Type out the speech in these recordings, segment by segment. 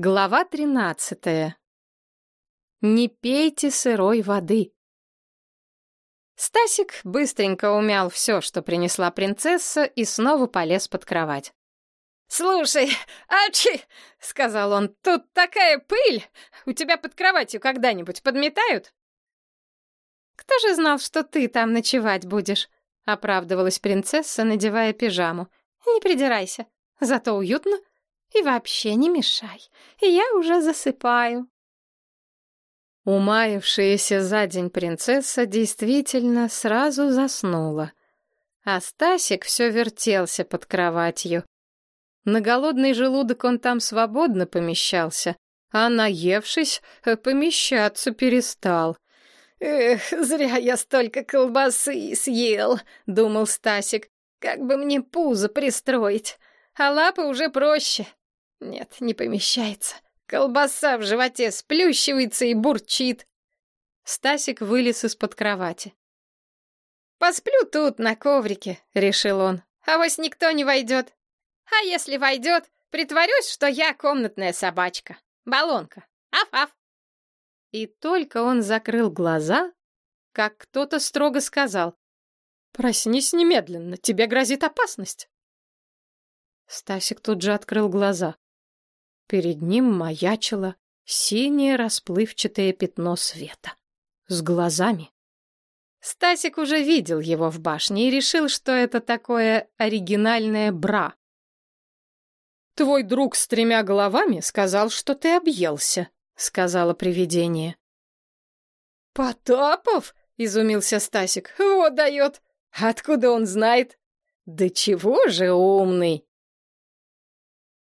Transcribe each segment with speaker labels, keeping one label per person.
Speaker 1: Глава тринадцатая. Не пейте сырой воды. Стасик быстренько умял все, что принесла принцесса, и снова полез под кровать. «Слушай, ачи!» — сказал он. «Тут такая пыль! У тебя под кроватью когда-нибудь подметают?» «Кто же знал, что ты там ночевать будешь?» — оправдывалась принцесса, надевая пижаму. «Не придирайся, зато уютно и вообще не мешай, я уже засыпаю. Умаявшаяся за день принцесса действительно сразу заснула. А Стасик все вертелся под кроватью. На голодный желудок он там свободно помещался, а наевшись, э, помещаться перестал. «Эх, зря я столько колбасы съел», — думал Стасик. «Как бы мне пузо пристроить? А лапы уже проще. Нет, не помещается. Колбаса в животе сплющивается и бурчит. Стасик вылез из-под кровати. «Посплю тут, на коврике», — решил он. «А вось никто не войдет. А если войдет, притворюсь, что я комнатная собачка. Балонка. Аф-аф». И только он закрыл глаза, как кто-то строго сказал. «Проснись немедленно, тебе грозит опасность». Стасик тут же открыл глаза. Перед ним маячило синее расплывчатое пятно света. С глазами. Стасик уже видел его в башне и решил, что это такое оригинальное бра. «Твой друг с тремя головами сказал, что ты объелся», — сказала привидение. «Потапов?» — изумился Стасик. «Вот дает! Откуда он знает?» «Да чего же умный!»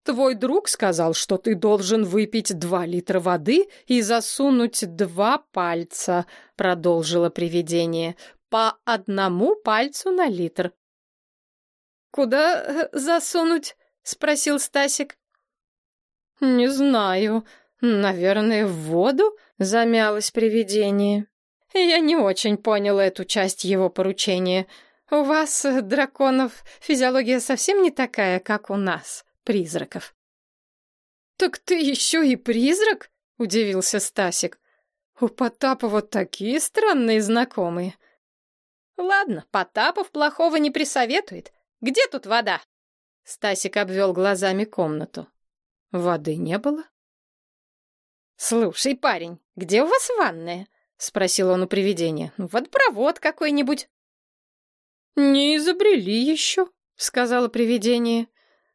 Speaker 1: Твой друг сказал, что ты должен выпить два литра воды и засунуть два пальца, продолжило привидение, по одному пальцу на литр. Куда э, засунуть? спросил Стасик. Не знаю. Наверное, в воду, замялось привидение. Я не очень понял эту часть его поручения. У вас, э, драконов, физиология совсем не такая, как у нас призраков. «Так ты еще и призрак?» — удивился Стасик. «У Потапова такие странные знакомые». «Ладно, Потапов плохого не присоветует. Где тут вода?» Стасик обвел глазами комнату. Воды не было. «Слушай, парень, где у вас ванная?» — спросил он у привидения. «Водопровод какой-нибудь». «Не изобрели еще», — сказала привидение.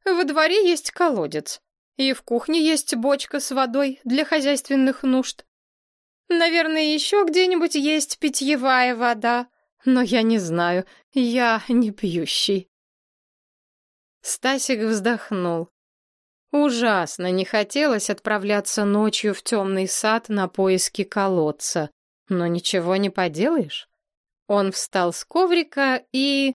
Speaker 1: Во дворе есть колодец, и в кухне есть бочка с водой для хозяйственных нужд. Наверное, еще где-нибудь есть питьевая вода, но я не знаю, я не пьющий. Стасик вздохнул. Ужасно не хотелось отправляться ночью в темный сад на поиски колодца, но ничего не поделаешь. Он встал с коврика и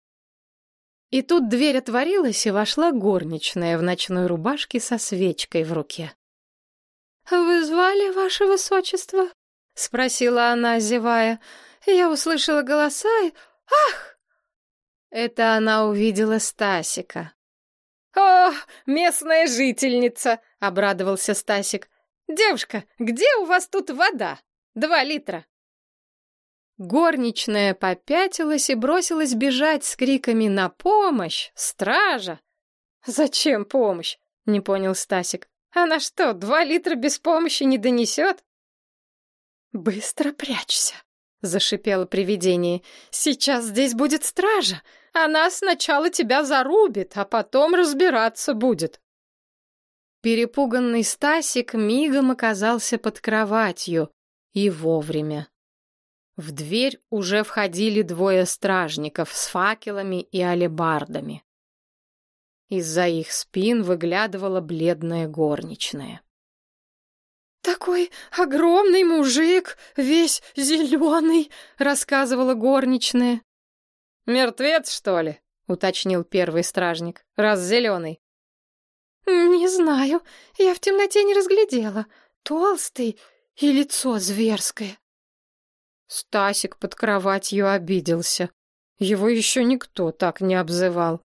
Speaker 1: и тут дверь отворилась, и вошла горничная в ночной рубашке со свечкой в руке. «Вы звали, ваше высочество?» — спросила она, зевая. Я услышала голоса и... Ах! Это она увидела Стасика. «О, местная жительница!» — обрадовался Стасик. «Девушка, где у вас тут вода? Два литра». Горничная попятилась и бросилась бежать с криками «На помощь! Стража!» «Зачем помощь?» — не понял Стасик. «Она что, два литра без помощи не донесет?» «Быстро прячься!» — зашипело привидение. «Сейчас здесь будет стража! Она сначала тебя зарубит, а потом разбираться будет!» Перепуганный Стасик мигом оказался под кроватью. И вовремя. В дверь уже входили двое стражников с факелами и алебардами. Из-за их спин выглядывала бледная горничная. «Такой огромный мужик, весь зеленый», — рассказывала горничная. «Мертвец, что ли?» — уточнил первый стражник. «Раз зеленый». «Не знаю, я в темноте не разглядела. Толстый и лицо зверское». Стасик под кроватью обиделся. Его еще никто так не обзывал.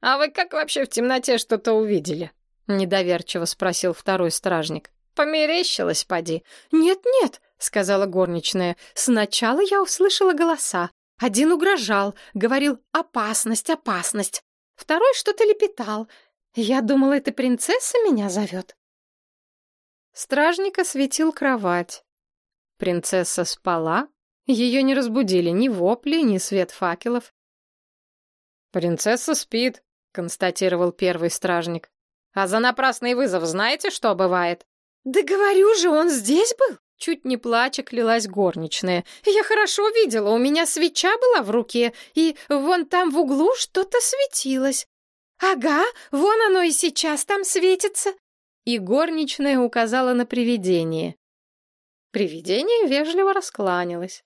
Speaker 1: «А вы как вообще в темноте что-то увидели?» — недоверчиво спросил второй стражник.
Speaker 2: «Померещилась, поди».
Speaker 1: «Нет-нет», — сказала горничная, — «сначала я услышала голоса. Один угрожал, говорил «опасность, опасность». Второй что-то лепетал. Я думала, эта принцесса меня зовет. Стражник осветил кровать. Принцесса спала. Ее не разбудили ни вопли, ни свет факелов.
Speaker 2: «Принцесса спит», — констатировал первый стражник. «А за напрасный вызов знаете, что бывает?»
Speaker 1: «Да говорю же, он здесь был!» Чуть не плача клялась горничная. «Я хорошо видела, у меня свеча была в руке, и вон там в углу что-то светилось. Ага, вон оно и сейчас там светится!» И горничная указала на привидение. Привидение вежливо раскланялось.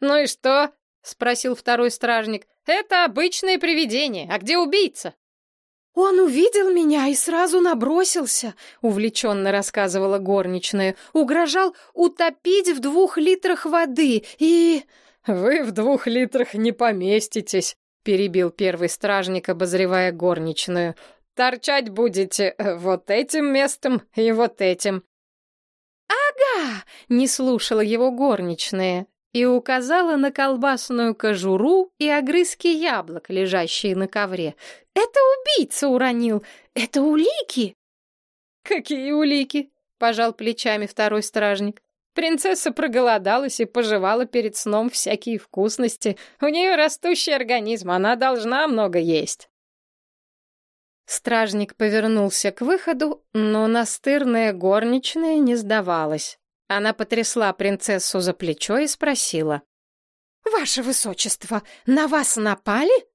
Speaker 2: «Ну и что?» — спросил второй стражник. «Это обычное привидение. А где убийца?»
Speaker 1: «Он увидел меня и сразу набросился», — увлеченно рассказывала горничная. «Угрожал утопить в двух литрах воды и...»
Speaker 2: «Вы в двух литрах не поместитесь», — перебил первый стражник, обозревая горничную. «Торчать будете э, вот этим местом и вот этим».
Speaker 1: «Ага!» — не слушала его горничная и указала на колбасную кожуру и огрызки яблок, лежащие на ковре. «Это убийца уронил! Это улики!»
Speaker 2: «Какие улики?» — пожал плечами второй стражник. Принцесса проголодалась и пожевала перед сном всякие вкусности. У нее растущий организм, она должна много есть.
Speaker 1: Стражник повернулся к выходу, но настырная горничная не сдавалась. Она потрясла принцессу за плечо и спросила. «Ваше высочество, на вас напали?»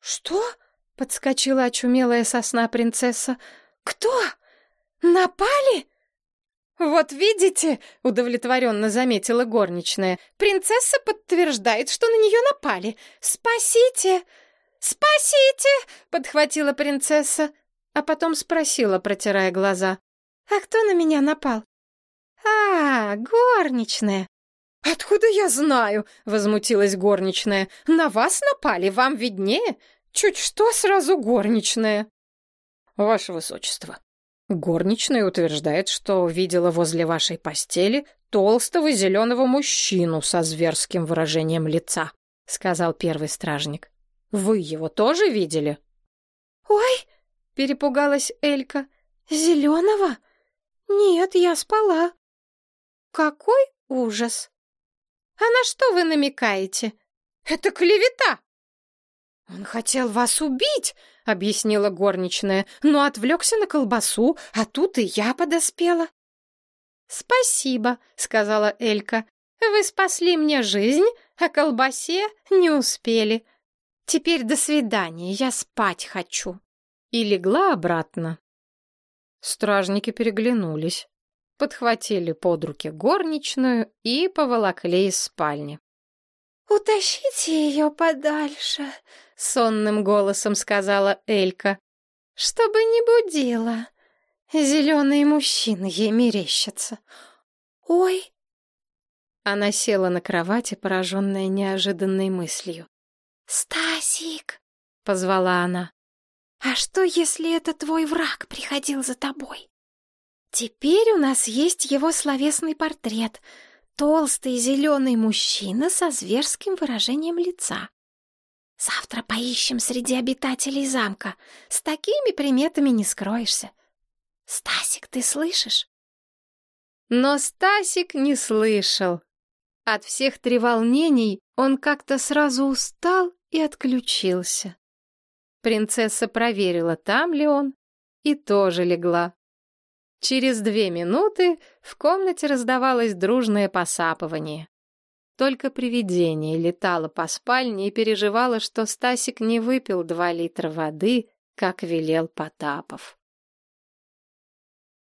Speaker 1: «Что?» — подскочила очумелая сосна принцесса. «Кто? Напали?» «Вот видите», — удовлетворенно заметила горничная, «принцесса подтверждает, что на нее напали. Спасите! Спасите!» — подхватила принцесса, а потом спросила, протирая глаза. «А кто на меня напал?» «А, горничная!» «Откуда я знаю?» — возмутилась горничная. «На вас напали, вам виднее. Чуть что сразу горничная».
Speaker 2: «Ваше высочество, горничная утверждает, что видела возле вашей постели толстого зеленого мужчину со зверским выражением лица», — сказал первый стражник. «Вы его тоже видели?»
Speaker 1: «Ой!» — перепугалась Элька. «Зеленого? Нет, я спала». Какой ужас! А на что вы намекаете? Это клевета! Он хотел вас убить, объяснила горничная, но отвлекся на колбасу, а тут и я подоспела. Спасибо, сказала Элька. Вы спасли мне жизнь, а колбасе не успели. Теперь до свидания, я спать хочу. И легла обратно. Стражники переглянулись подхватили под руки горничную и поволокли из спальни. «Утащите ее подальше», — сонным голосом сказала Элька, — «чтобы не будила. Зеленые мужчины ей мерещатся. Ой!» Она села на кровати, пораженная неожиданной мыслью. «Стасик!» — позвала она. «А что, если это твой враг приходил за тобой? Теперь у нас есть его словесный портрет. Толстый зеленый мужчина со зверским выражением лица. Завтра поищем среди обитателей замка. С такими приметами не скроешься. Стасик, ты слышишь? Но Стасик не слышал. От всех треволнений он как-то сразу устал и отключился. Принцесса проверила, там ли он, и тоже легла. Через две минуты в комнате раздавалось дружное посапывание. Только привидение летало по спальне и переживало, что Стасик не выпил два литра воды, как велел Потапов.